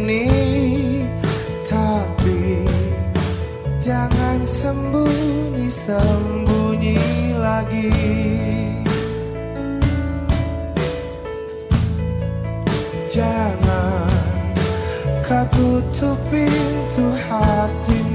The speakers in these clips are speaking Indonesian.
ini Tapi jangan sembunyi-sembunyi lagi. Jangan kau tutup pintu hatimu.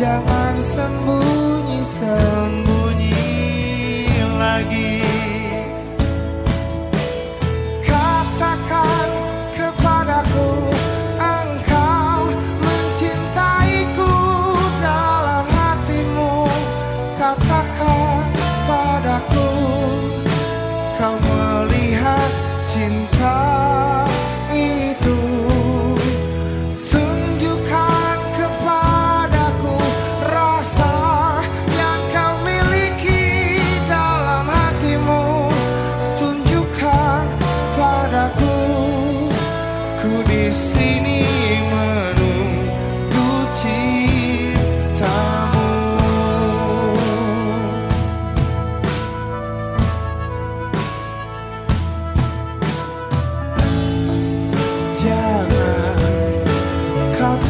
Jangan sembunyi-sembunyi lagi. Katakan kepadaku Engkau mencintaiku dalam hatimu. Kata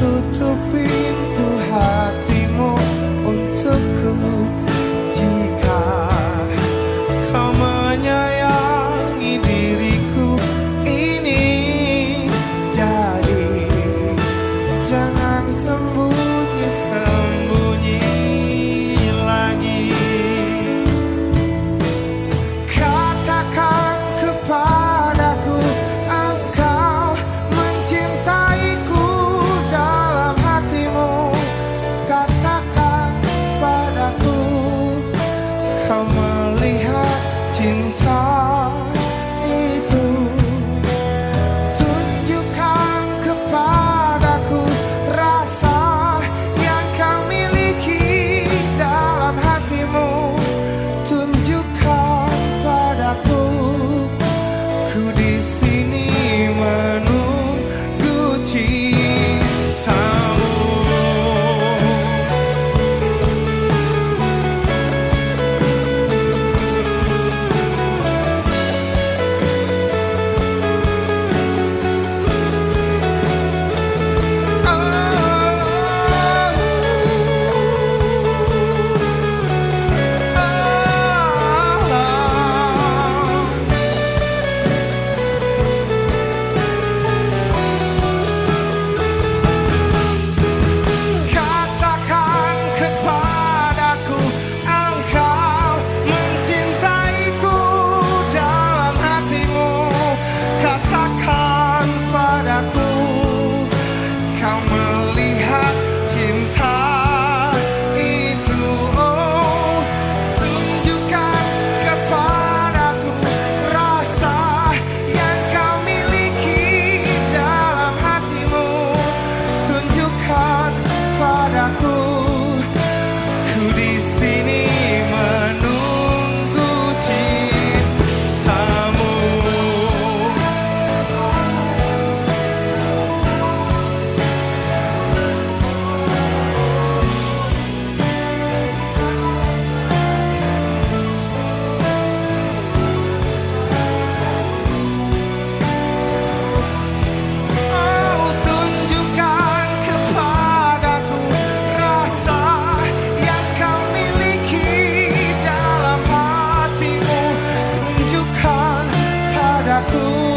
tutupi melihat cinta itu. Tunjukkan kepadaku rasa yang kau miliki dalam hatimu. Tunjukkan padaku ku di sini menunggu through.